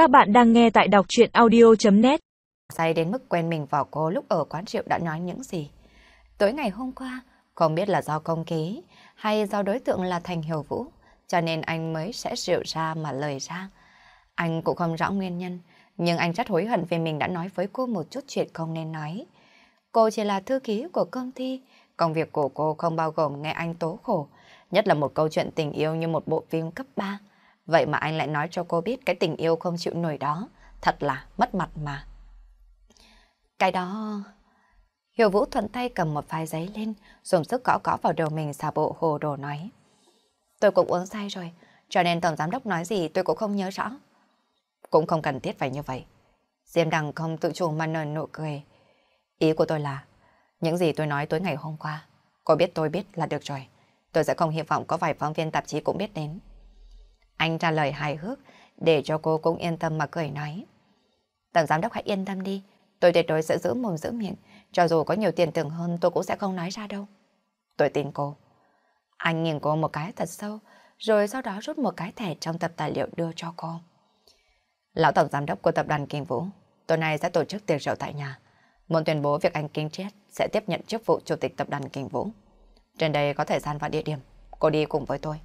Các bạn đang nghe tại đọc chuyện audio.net Say đến mức quen mình vào cô lúc ở quán rượu đã nói những gì. Tối ngày hôm qua, không biết là do công ký hay do đối tượng là Thành Hiểu Vũ, cho nên anh mới sẽ rượu ra mà lời ra. Anh cũng không rõ nguyên nhân, nhưng anh rất hối hận vì mình đã nói với cô một chút chuyện không nên nói. Cô chỉ là thư ký của công ty, công việc của cô không bao gồm nghe anh tố khổ, nhất là một câu chuyện tình yêu như một bộ phim cấp 3. Vậy mà anh lại nói cho cô biết cái tình yêu không chịu nổi đó, thật là mất mặt mà. Cái đó... Hiểu Vũ thuận tay cầm một vài giấy lên, dùng sức cỏ cỏ vào đầu mình xà bộ hồ đồ nói. Tôi cũng uống say rồi, cho nên tổng giám đốc nói gì tôi cũng không nhớ rõ. Cũng không cần thiết phải như vậy. Diêm Đằng không tự chủ mà nở nụ cười. Ý của tôi là, những gì tôi nói tối ngày hôm qua, cô biết tôi biết là được rồi. Tôi sẽ không hy vọng có vài phóng viên tạp chí cũng biết đến. Anh trả lời hài hước, để cho cô cũng yên tâm mà cười nói. Tổng giám đốc hãy yên tâm đi, tôi tuyệt đối sẽ giữ mồm giữ miệng, cho dù có nhiều tiền tưởng hơn tôi cũng sẽ không nói ra đâu. Tôi tin cô. Anh nhìn cô một cái thật sâu, rồi sau đó rút một cái thẻ trong tập tài liệu đưa cho cô. Lão tổng giám đốc của tập đoàn Kinh Vũ, tối nay sẽ tổ chức tiệc rượu tại nhà. Muốn tuyên bố việc anh Kinh chết sẽ tiếp nhận chức vụ chủ tịch tập đoàn Kinh Vũ. Trên đây có thời gian và địa điểm, cô đi cùng với tôi.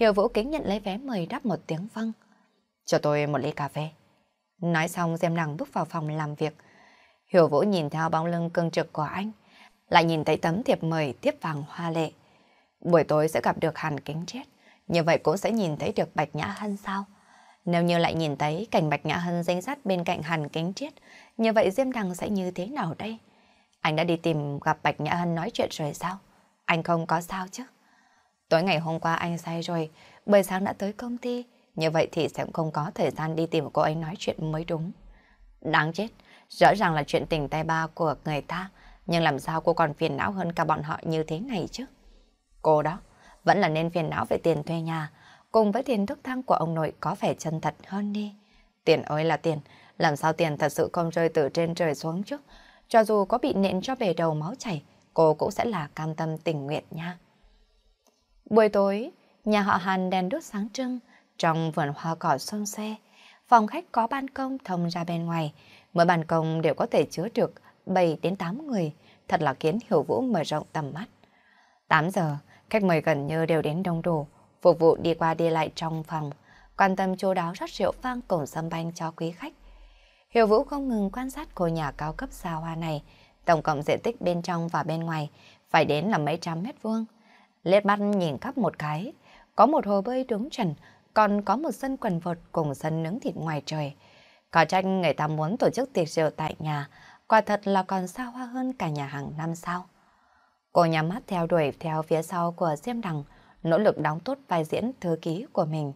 Hiểu Vũ kính nhận lấy vé mời đáp một tiếng vâng. Cho tôi một ly cà phê. Nói xong Diêm nàng bước vào phòng làm việc. Hiểu Vũ nhìn theo bóng lưng cương trực của anh, lại nhìn thấy tấm thiệp mời tiếp vàng hoa lệ. Buổi tối sẽ gặp được Hàn Kính Chết, như vậy cũng sẽ nhìn thấy được Bạch Nhã Hân sao? Nếu như lại nhìn thấy cảnh Bạch Nhã Hân danh sát bên cạnh Hàn Kính Chết, như vậy Diêm Đằng sẽ như thế nào đây? Anh đã đi tìm gặp Bạch Nhã Hân nói chuyện rồi sao? Anh không có sao chứ? Tối ngày hôm qua anh say rồi, buổi sáng đã tới công ty, như vậy thì sẽ không có thời gian đi tìm cô ấy nói chuyện mới đúng. Đáng chết, rõ ràng là chuyện tình tay ba của người ta, nhưng làm sao cô còn phiền não hơn cả bọn họ như thế này chứ? Cô đó, vẫn là nên phiền não về tiền thuê nhà, cùng với tiền thức thang của ông nội có vẻ chân thật hơn đi. Tiền ơi là tiền, làm sao tiền thật sự không rơi từ trên trời xuống chứ? Cho dù có bị nện cho bề đầu máu chảy, cô cũng sẽ là cam tâm tình nguyện nha. Buổi tối, nhà họ Hàn đèn đốt sáng trưng, trong vườn hoa cỏ xôn xe. Phòng khách có ban công thông ra bên ngoài, mỗi ban công đều có thể chứa được 7 đến 8 người, thật là khiến Hiểu Vũ mở rộng tầm mắt. 8 giờ, khách mời gần như đều đến đông đủ, phục vụ đi qua đi lại trong phòng, quan tâm chú đáo rót rượu vang cổng sâm banh cho quý khách. Hiểu Vũ không ngừng quan sát ngôi nhà cao cấp xa hoa này, tổng cộng diện tích bên trong và bên ngoài phải đến là mấy trăm mét vuông liếc mắt nhìn khắp một cái, có một hồ bơi đúng trần, còn có một sân quần vợt cùng sân nướng thịt ngoài trời. Có tranh người ta muốn tổ chức tiệc rượu tại nhà, quả thật là còn xa hoa hơn cả nhà hàng năm sao. Cô nhắm mắt theo đuổi theo phía sau của Diêm Đằng, nỗ lực đóng tốt vai diễn thư ký của mình.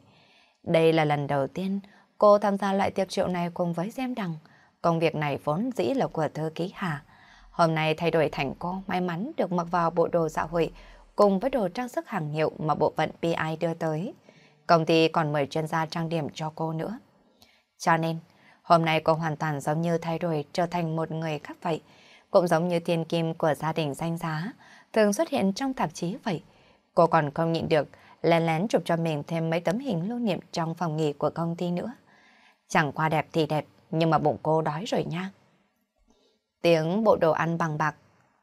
Đây là lần đầu tiên cô tham gia loại tiệc rượu này cùng với Diêm Đằng. Công việc này vốn dĩ là của thư ký Hà. Hôm nay thay đổi thành cô may mắn được mặc vào bộ đồ dạ hội cùng với đồ trang sức hàng hiệu mà bộ phận PI đưa tới. Công ty còn mời chuyên gia trang điểm cho cô nữa. Cho nên, hôm nay cô hoàn toàn giống như thay đổi trở thành một người khác vậy. Cũng giống như thiên kim của gia đình danh giá, thường xuất hiện trong tạp chí vậy. Cô còn không nhịn được, lén lén chụp cho mình thêm mấy tấm hình lưu niệm trong phòng nghỉ của công ty nữa. Chẳng qua đẹp thì đẹp, nhưng mà bụng cô đói rồi nha. Tiếng bộ đồ ăn bằng bạc,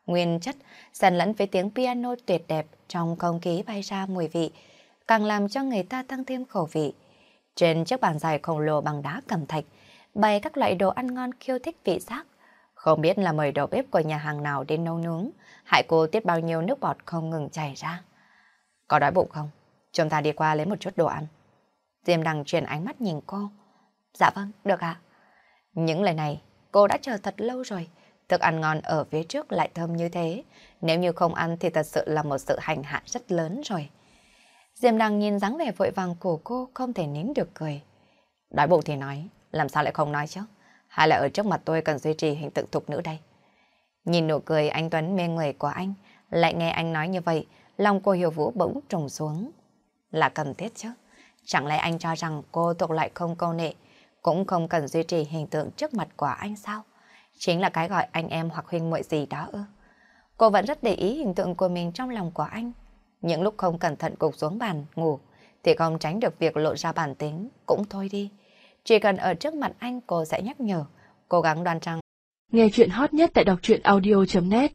nguyên chất, xen lẫn với tiếng piano tuyệt đẹp trong không khí bay ra mùi vị, càng làm cho người ta tăng thêm khẩu vị. Trên chiếc bàn dài khổng lồ bằng đá cẩm thạch, bày các loại đồ ăn ngon khiêu thích vị giác. Không biết là mời đầu bếp của nhà hàng nào đến nấu nướng, hại cô tiết bao nhiêu nước bọt không ngừng chảy ra. Có đói bụng không? Chúng ta đi qua lấy một chút đồ ăn. Diêm đằng chuyển ánh mắt nhìn cô. Dạ vâng, được ạ. Những lời này cô đã chờ thật lâu rồi. Thức ăn ngon ở phía trước lại thơm như thế. Nếu như không ăn thì thật sự là một sự hành hạ rất lớn rồi. Diêm đằng nhìn dáng vẻ vội vàng của cô không thể nín được cười. Đói bụng thì nói, làm sao lại không nói chứ? Hay là ở trước mặt tôi cần duy trì hình tượng thục nữ đây? Nhìn nụ cười anh Tuấn mê người của anh, lại nghe anh nói như vậy, lòng cô hiểu vũ bỗng trùng xuống. Là cần thiết chứ? Chẳng lẽ anh cho rằng cô thuộc lại không câu nệ, cũng không cần duy trì hình tượng trước mặt của anh sao? Chính là cái gọi anh em hoặc huynh muội gì đó ư? Cô vẫn rất để ý hình tượng của mình trong lòng của anh. Những lúc không cẩn thận cục xuống bàn ngủ thì không tránh được việc lộ ra bản tính cũng thôi đi. Chỉ cần ở trước mặt anh cô sẽ nhắc nhở, cố gắng đoan trang. Nghe chuyện hot nhất tại đọc truyện audio.net